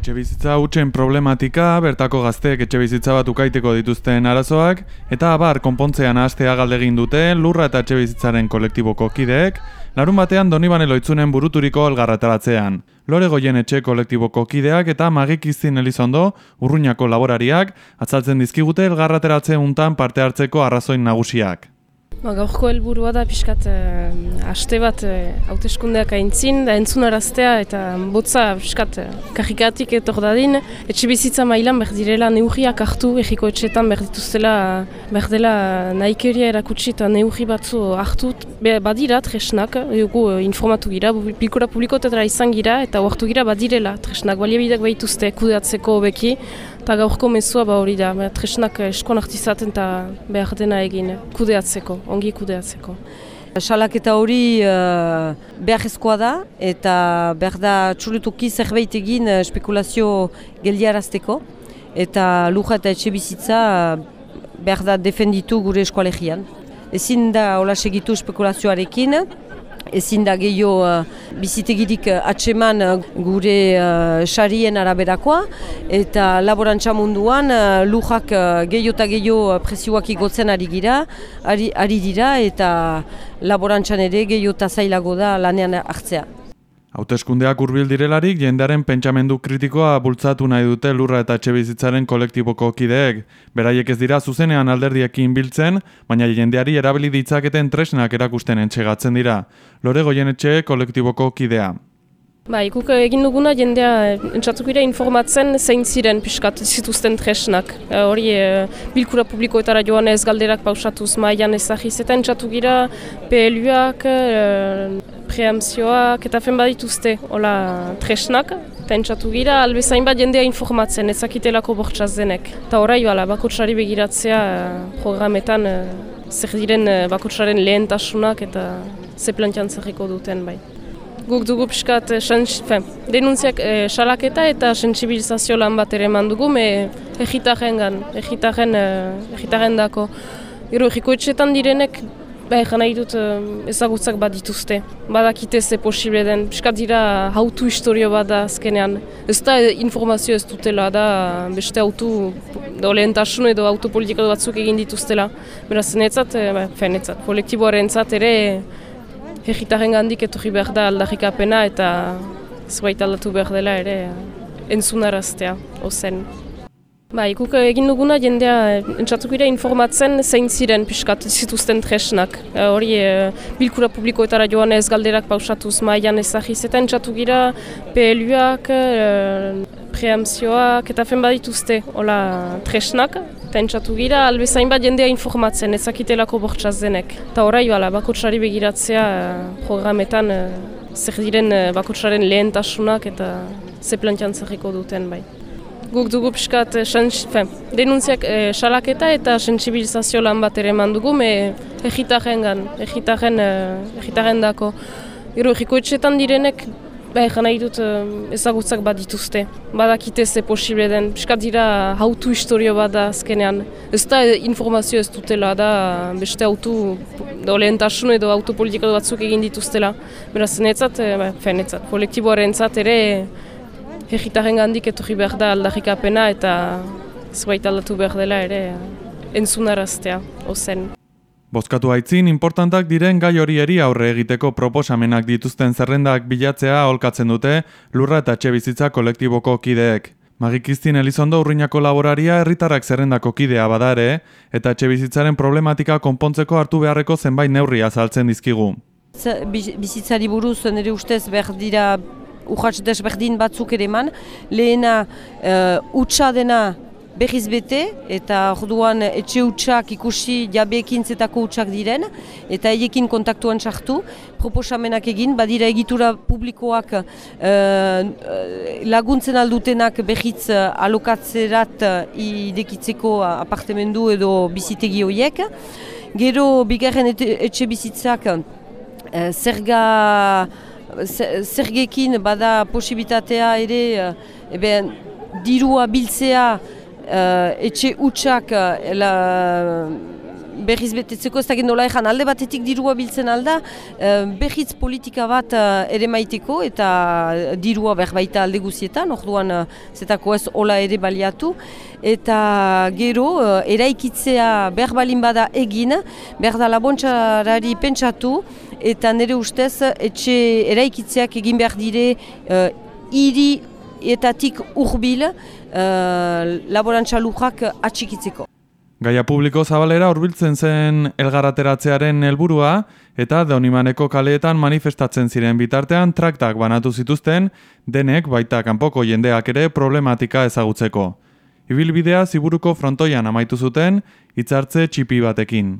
Etxe bizitza hutsen problematika, bertako gazteek etxe bizitza bat ukaiteko dituzten arazoak, eta abar konpontzean ahastea galdegin dute lurra eta etxe bizitzaren kolektiboko kideek, larun batean Donibane loitzunen buruturiko elgarrataratzean. Lore goien etxe kolektiboko kideak eta magik izin elizondo, urruñako laborariak, atzaltzen dizkigute elgarrateratze untan parte hartzeko arrazoin nagusiak. Ba, gaurko helburua da pixkat eh, aste bat eh, hauteskundeak aintzin, da entzunaraztea eta botza pixkat eh, kajikatik etor dadin. Etxe bizitza mailan behar direla neurriak hartu, egiko etxetan behar dituztela behar dela nahikeria erakutsi eta neurri batzu hartu. Be, badira tresnak, dugu eh, informatu gira, bilkura publikotetara izan gira eta hartu gira badirela tresnak, baliabideak behituzte kudeatzeko beki. Eta gaurko mezua ba hori da, tresnak eskoan artizaten eta behar dena egin kudeatzeko, ongi kudeatzeko. Salaketa hori uh, behar ezkoa da eta behar da txurutuki zerbait egin spekulazio geldiarazteko eta luja eta etxe bizitza behar da defenditu gure eskoalegian. Ezin da hola segitu spekulazioarekin, ezin da gehiago uh, bizitegirik uh, atseman uh, gure uh, sarien araberakoa eta laborantza munduan uh, lujak uh, gehiago eta gehiago presioak igotzen ari gira, ari, ari dira eta laborantzan ere gehiago eta zailago da lanean hartzea. Hauteskundeak hurbil direlarik jendearen pentsamendu kritikoa bultzatu nahi dute lurra eta etxe bizitzaren kolektiboko kideek. Beraiek ez dira zuzenean alderdiekin biltzen, baina jendeari erabili ditzaketen tresnak erakusten entxegatzen dira. Lore goien etxe kolektiboko kidea. Ba, ikuk egin duguna jendea entzatuk informatzen zein ziren piskat zituzten tresnak. E, hori e, bilkura publikoetara joan ez galderak pausatuz maian ezagiz eta entzatuk gira PLUak, e, preamzioak eta fen badituzte hola tresnak, eta entzatu gira, albezain bat jendea informatzen, ezakitelako bortxaz denek. Eta horrai bala, bakotsari begiratzea eh, programetan zer diren bakotsaren lehentasunak eta ze plantian duten bai. Guk dugu pixkat, denuntziak e, salaketa eta sensibilizazio lan bat ere eman dugu, me egitaren gan, egitaren, dako. Gero egiko etxetan direnek Ba, egin nahi dut ezagutzak bat dituzte. Badakite ze posible den. Piskat dira hautu historio bat da azkenean. Ez da informazio ez dutela da beste autu do lehentasun edo autopolitika batzuk egin dituztela. Beraz, netzat, ba, fe, netzat, kolektiboaren ere egitaren gandik etorri behar da aldarrikapena eta zerbait aldatu behar dela ere entzunaraztea, ozen. Ba, ikuk egin duguna jendea entzatuk informatzen zein ziren piskat zituzten tresnak. E, hori e, bilkura publikoetara joan ez galderak pausatuz maian ezagiz eta entzatuk gira PLUak, e, preamzioak eta fen badituzte hola tresnak. Eta entzatu gira, albezain bat jendea informatzen, ezakitelako bortxaz denek. Eta horrai bala, bakotsari begiratzea e, programetan e, zer diren e, bakotsaren lehentasunak eta ze plantian zerriko duten bai guk dugu pixkat eh, denuntziak e, salaketa eta sensibilizazio lan bat ere eman dugu, me egitaren gan, egitaren, e, dako. Gero direnek, ba egan nahi dut ezagutzak bat dituzte. Badakite ze posible den, pixkat dira hautu historio bat da azkenean. Ez da informazio ez dutela da beste autu, do lehentasun edo autopolitika batzuk egin dituztela. Beraz, netzat, ba, fe, kolektiboaren zat ere, Egitaren gandik etorri behar da aldarrikapena eta zuait aldatu behar dela ere entzunaraztea, ozen. Bozkatu haitzin, importantak diren gai horieri aurre egiteko proposamenak dituzten zerrendak bilatzea holkatzen dute lurra eta etxe bizitza kolektiboko kideek. Magikiztin Elizondo urrinako laboraria herritarrak zerrendako kidea badare eta etxe bizitzaren problematika konpontzeko hartu beharreko zenbait neurri azaltzen dizkigu. Bizitzari buruz nire ustez behar dira urratz desberdin batzuk ere eman. Lehena uh, utxa dena behiz bete eta orduan etxe utxak ikusi jabeekin zetako utxak diren eta egekin kontaktuan sartu, proposamenak egin, badira egitura publikoak uh, laguntzen aldutenak behitz alokatzerat idekitzeko apartemendu edo bizitegi horiek. Gero bigarren etxe bizitzak uh, zerga zergekin bada posibitatea ere uh, eben, dirua biltzea etxe utxak uh, berriz betetzeko ez dakit nola ezan alde batetik dirua biltzen alda, uh, berriz politika bat ere maiteko eta dirua berbaita alde guzietan, orduan zetako ez ola ere baliatu. Eta gero, eraikitzea berbalin bada egin, berda labontxarari pentsatu, eta nire ustez etxe eraikitzeak egin behar dire uh, iri etatik urbil uh, laborantza lujak atxikitzeko. Gaia publiko zabalera hurbiltzen zen elgarateratzearen helburua eta Deonimaneko kaleetan manifestatzen ziren bitartean traktak banatu zituzten denek baita kanpoko jendeak ere problematika ezagutzeko. Ibilbidea ziburuko frontoian amaitu zuten hitzartze txipi batekin.